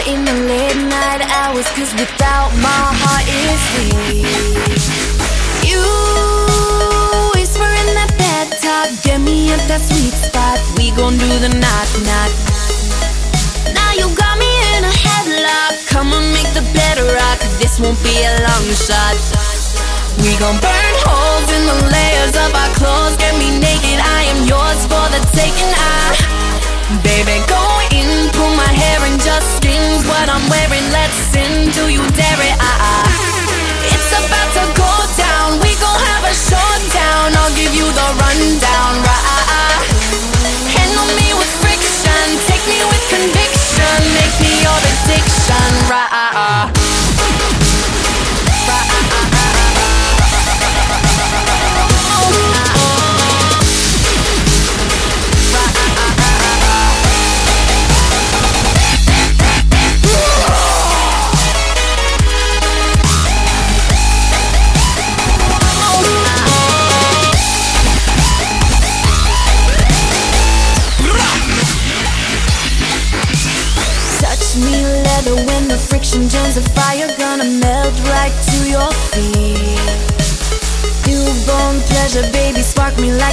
in I'll give you the rundown.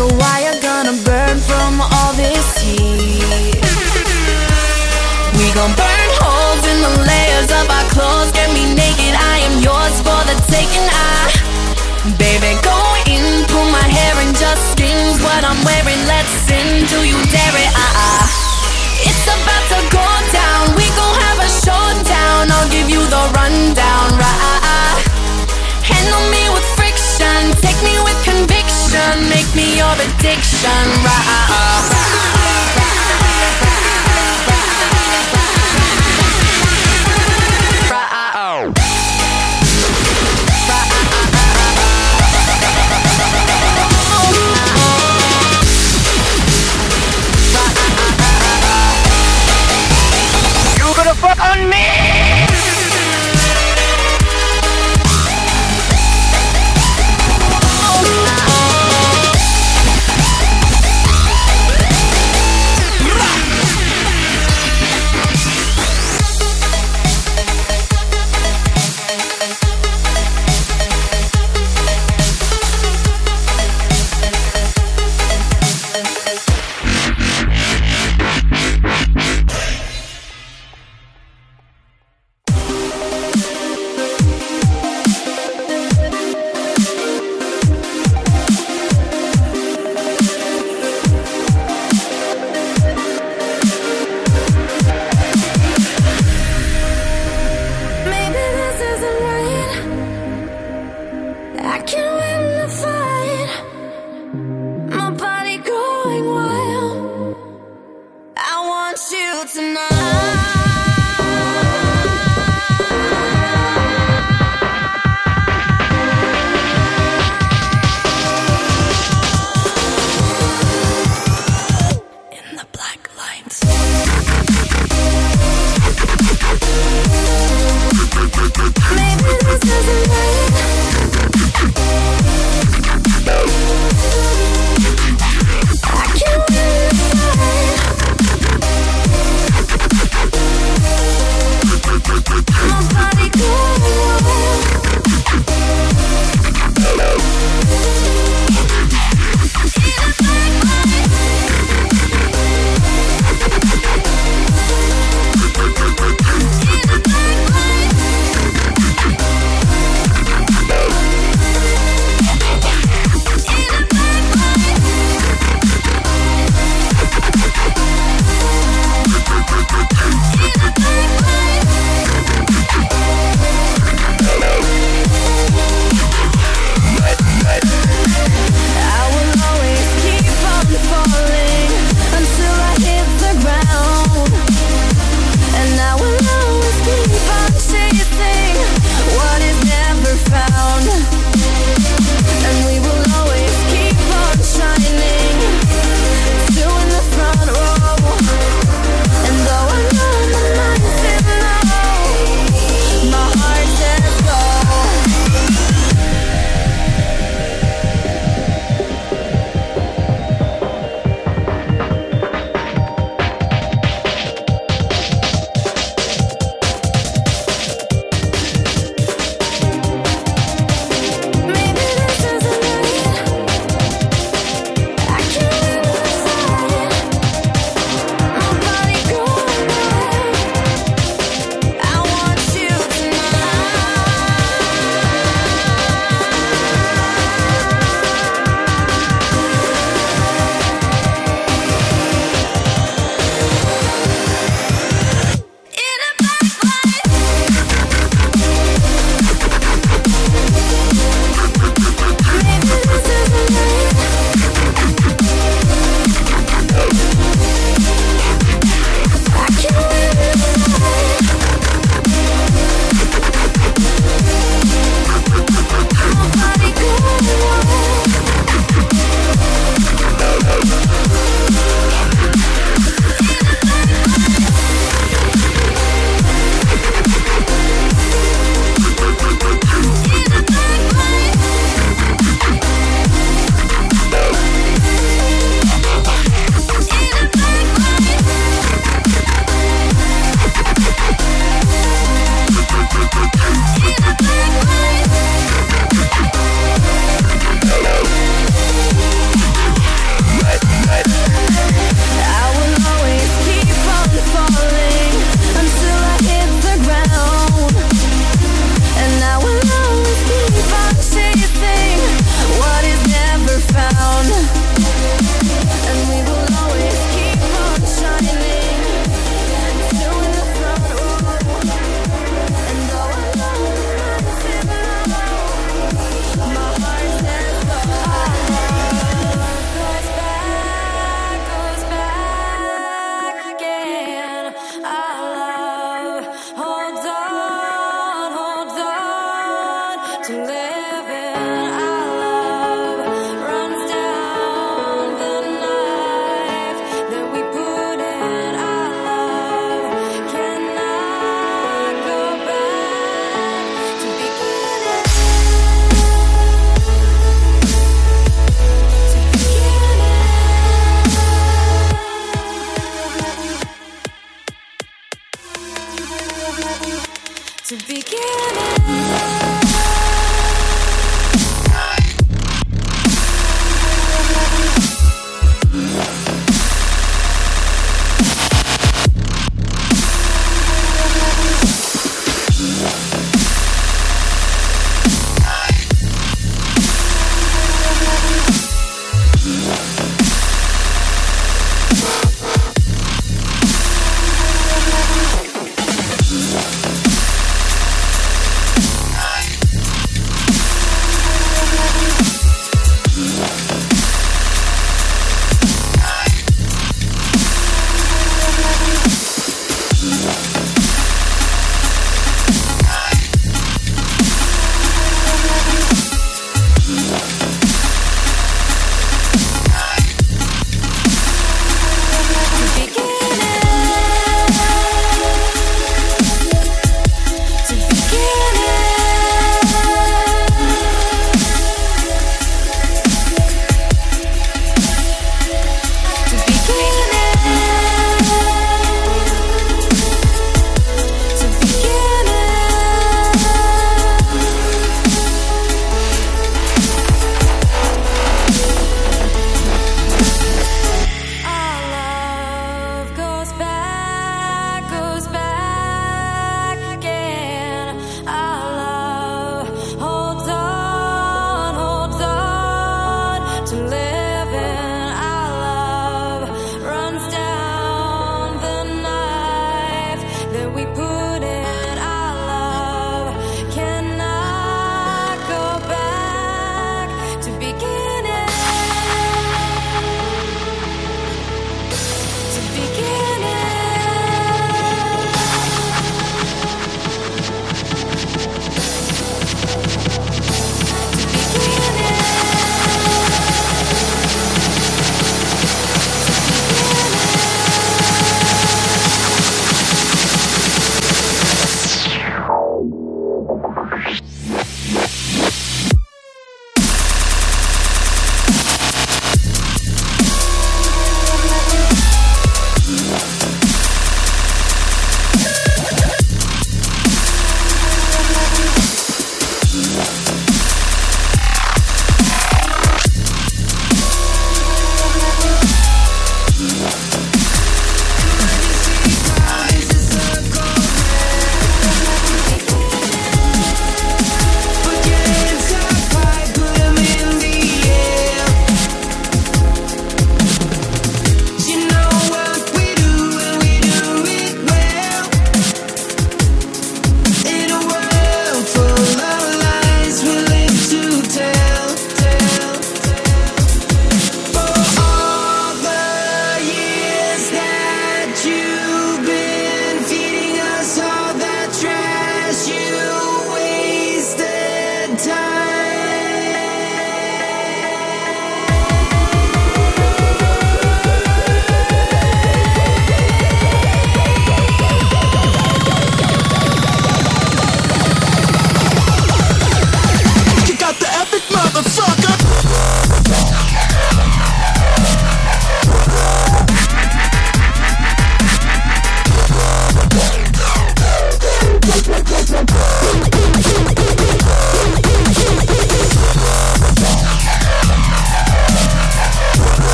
like a wire gonna burn from all this heat. We gon' burn holes in the layers of our clothes. Get me naked, I am yours for the taking. I Baby, go in, pull my hair and just skin What I'm wearing, let's sin, do you dare it? Uh-uh. It's about to go down, we gon' have a showdown. I'll give you the rundown, right? Handle me with friction, Make me your addiction, right?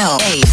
L A.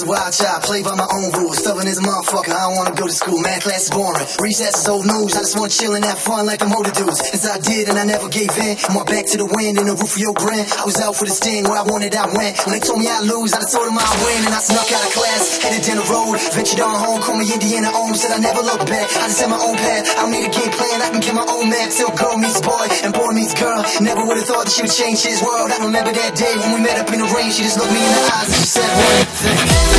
just a wild child, play by my own rules. Stubborn as a motherfucker, I don't wanna go to school. Math class is boring. Recess is old news. I just wanna chill and have fun like them older dudes. As I did, and I never gave in. My back to the wind and the roof of your grin. I was out for the sting, where I wanted, I went. When they told me I lose, I just told them I win. And I snuck out of class, headed down the road. Ventured on home, call me Indiana Holmes. Said I never looked back. I just had my own path. I don't need a game plan, I can get my own map. Till girl meets boy, and boy meets girl. Never would've thought that she would change his world. I remember that day when we met up in the rain. She just looked me in the eyes and she said one thing.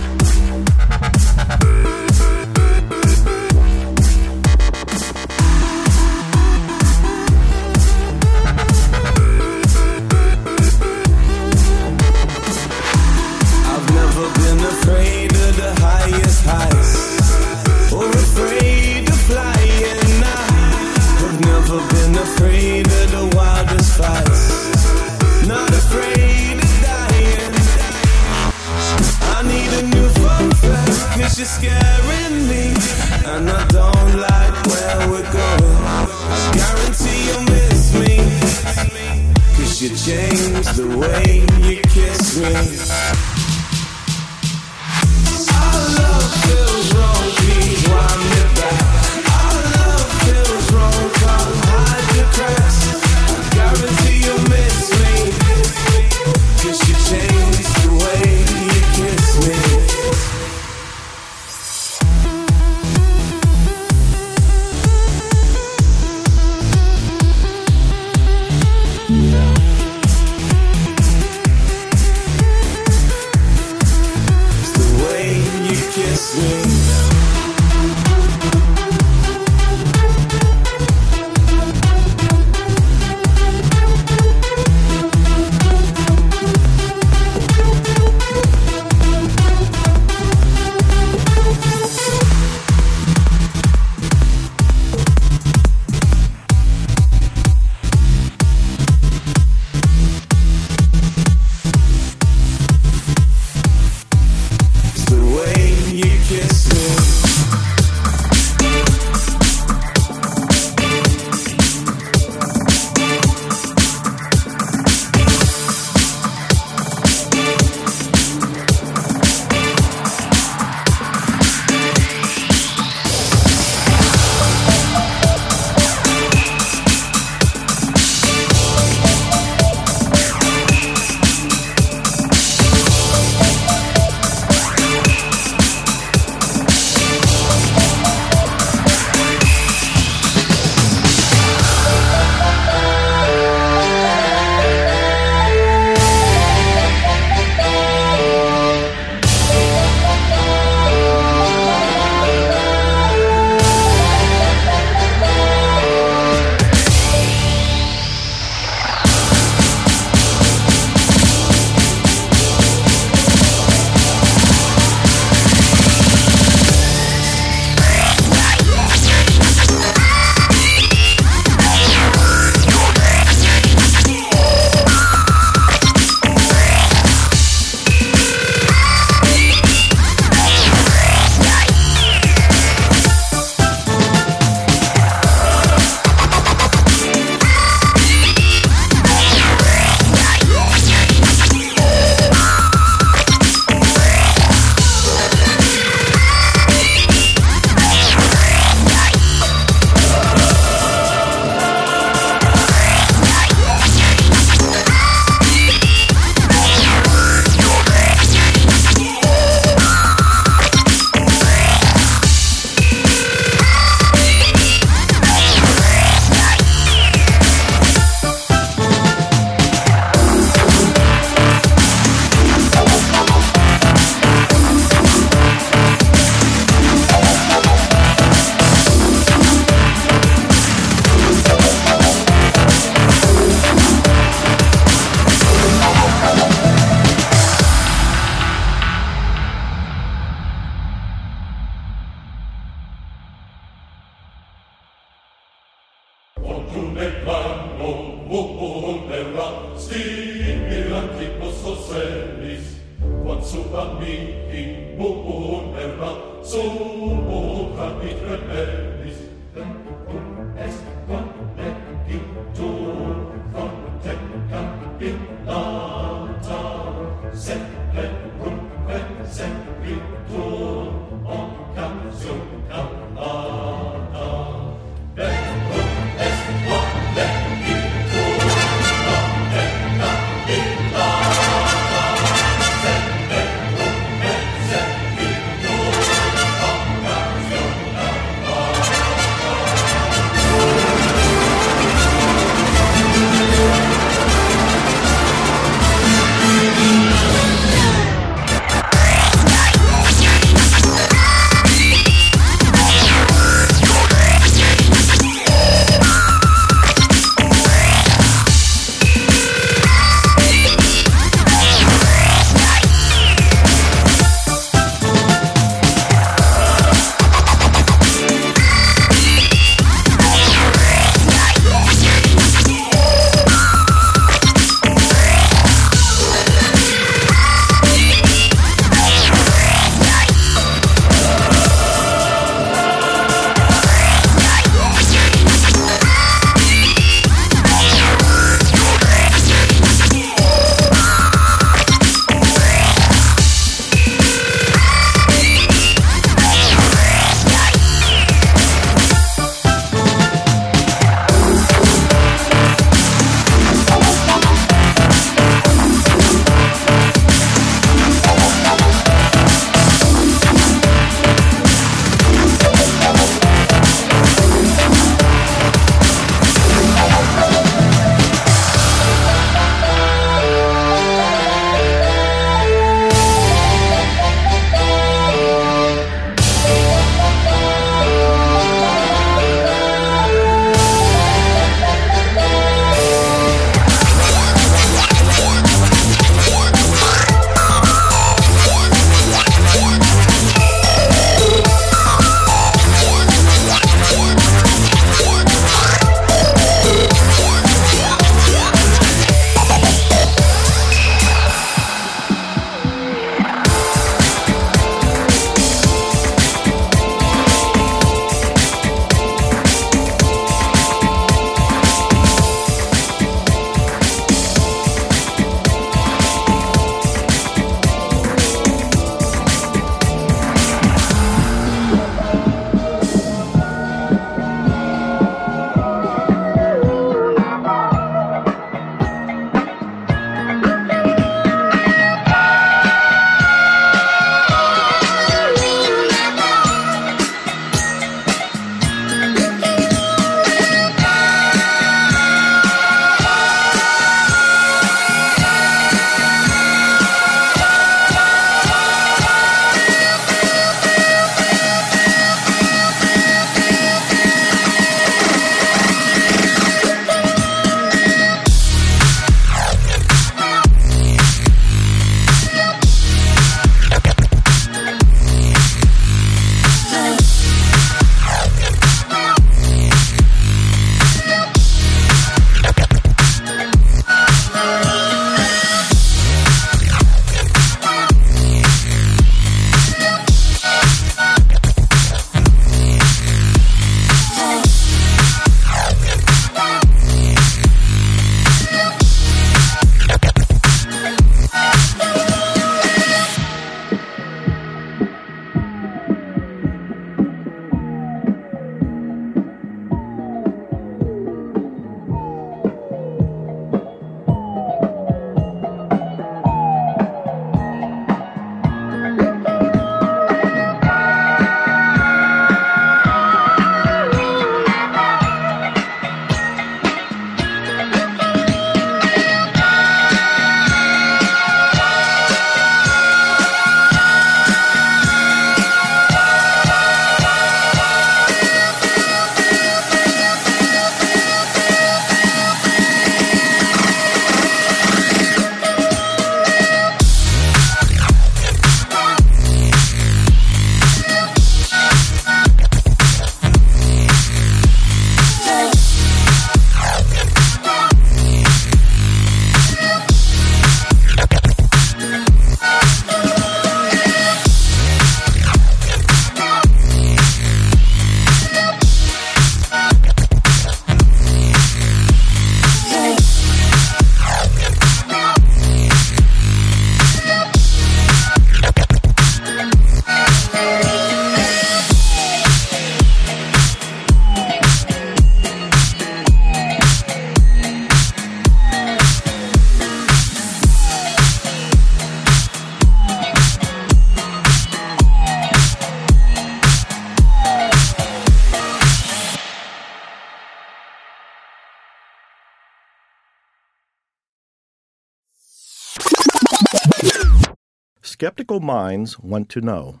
Minds want to know.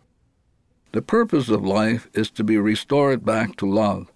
The purpose of life is to be restored back to love.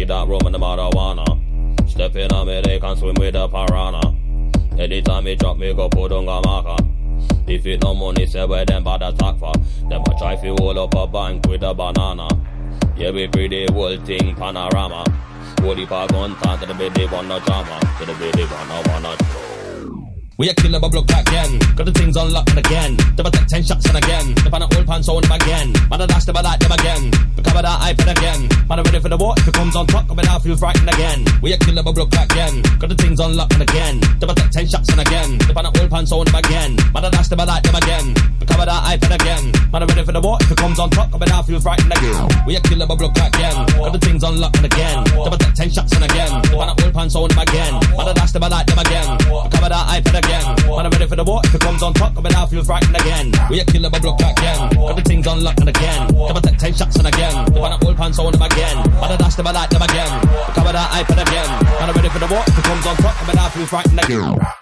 Miyaki that rum and the marijuana. Step in on me, they can swim with the piranha. Anytime me drop me go put on a marker. If it no money, say where them bad attack for. Them a try fi hold up a bank with a banana. Yeah, we pretty whole thing panorama. Holy pa gun time to the baby wanna drama. To the baby wanna wanna We a killer bubble clock again. Got the things unlocked again. Double take ten shots and again. The pan old pants on them again. Man, I dash them, I like them again. Recover that iPad again. Man, I'm ready for the war. If it comes on top, coming out, feels frightened again. We a killer bubble clock again. Got the things unlocked again. Double take ten shots and again. The pan old pants on them again. Man, I dash them, I like them again. Recover that iPad again. Man, I'm ready for the war. If it comes on top, coming out, feel frightened again. We a killer bubble clock again. Things unlocked again. Double take ten shots and again. The pan old pants on them again. Man, I dash them, I like them again. Recover that iPad again. Man, I'm ready for the war. If it comes on top, coming out, feel frightened again. We a killer bubble clock again. Things unlocked again. Double take ten shots and again. The pan old pants on them again. Man, I dash them, I like them again. Recover that iPad again. Man, I'm ready for the war. If it comes on top, coming out, feel frightened again.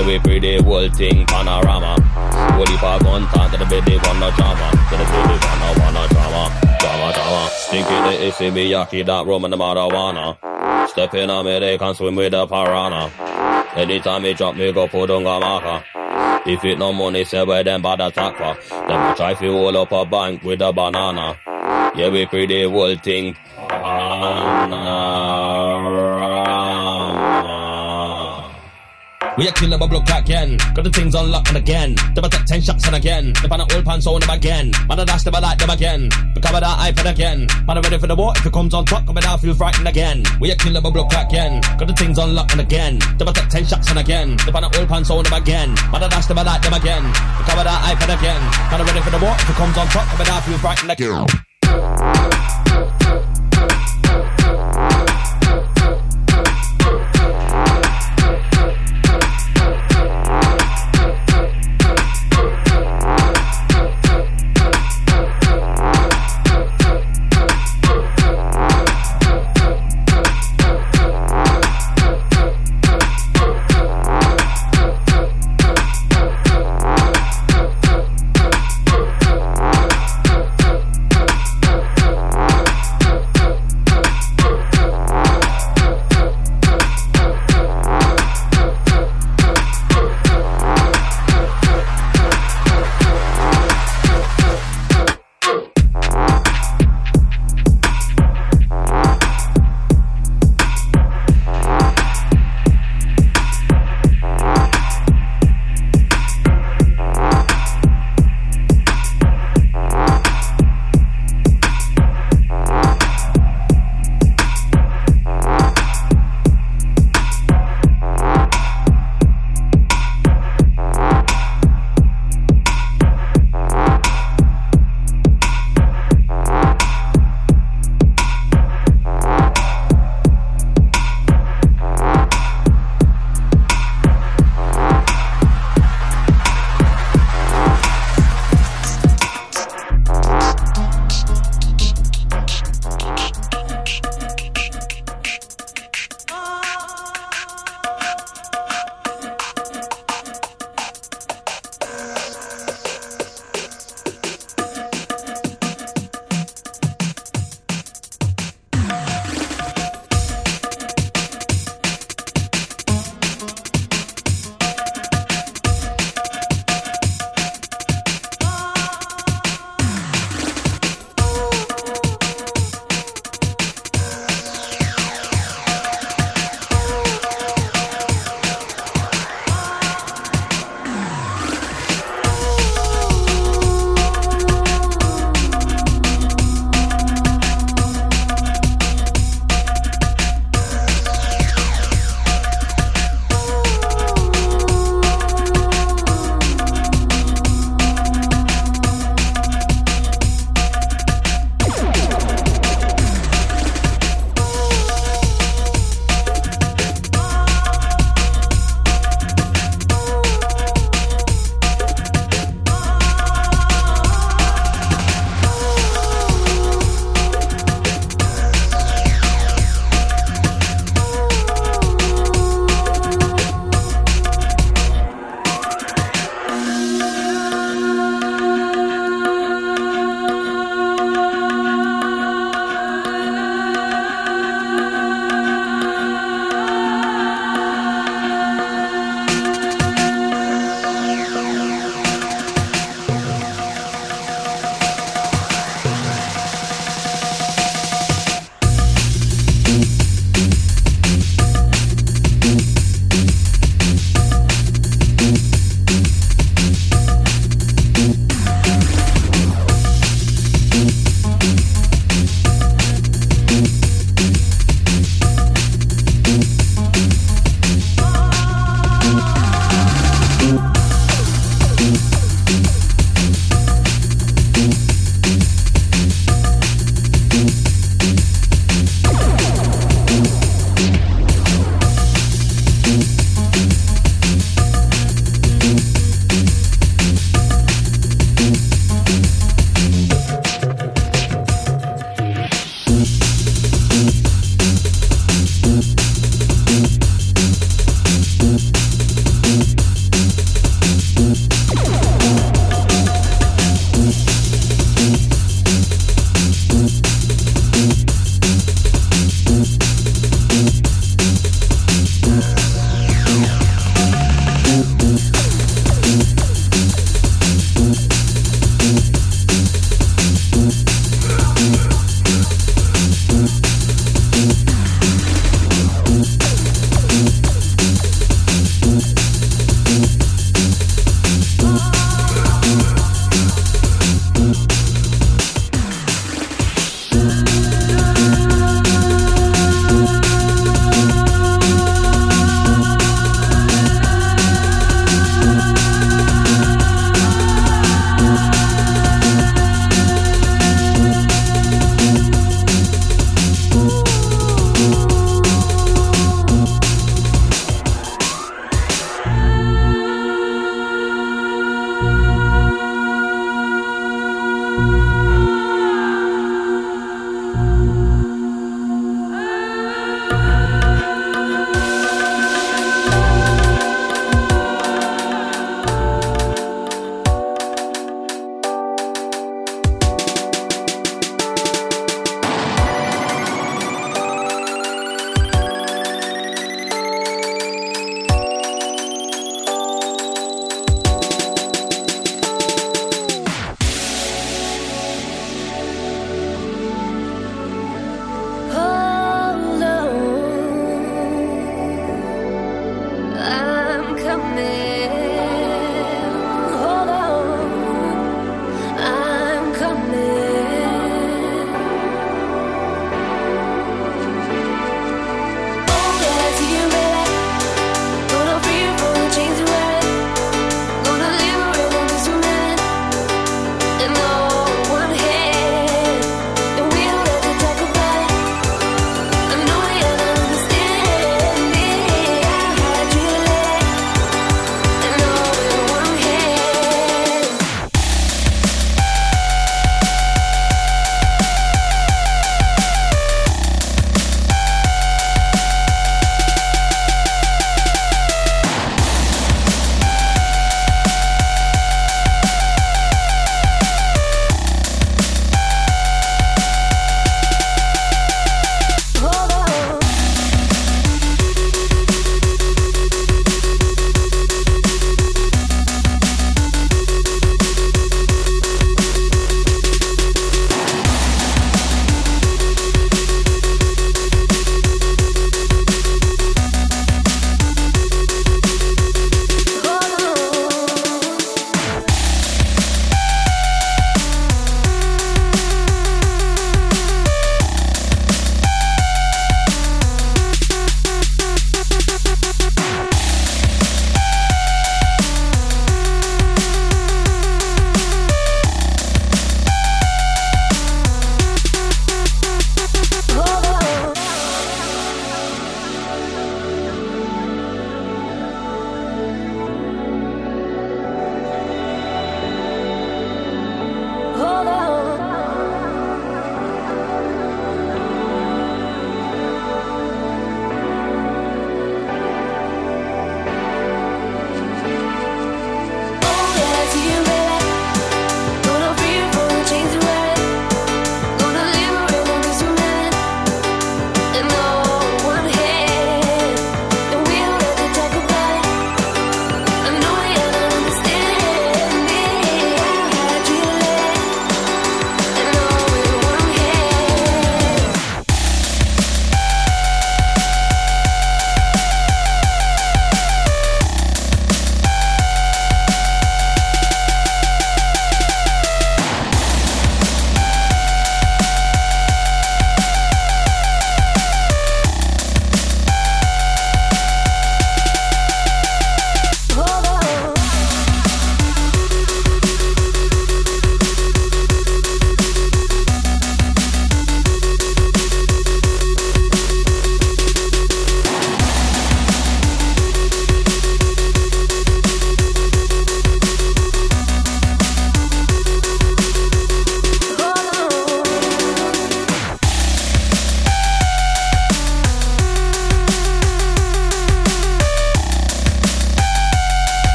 Yeah, we pretty whole thing panorama. Holy pa gun time to the baby wanna drama. To the baby wanna wanna drama. Drama drama. Stinky the Issey Miyake that rum and the marijuana. Step in on me, they can swim with the piranha. Anytime me drop me go put on a marker. If it no money, say where them bad attack for. Them a try fi hold up a bank with a banana. Yeah, we pretty whole thing. Panorama. We a killer bubble clock again. Got the things unlocked again. Double take ten shots and again. The pan old pants on them again. Man, I dash them, I like them again. Recover that iPad again. Man, I'm ready for the war. If it comes on top, coming out, feels frightened again. We a killer bubble clock again. Got the things unlocked again. Double take ten shots and again. The pan old pants on them again. Man, I dash them, I like them again. Recover that iPad again. Man, I'm ready for the war. If it comes on top, coming out, feels frightened again.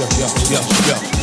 yo, yo, yo, yo.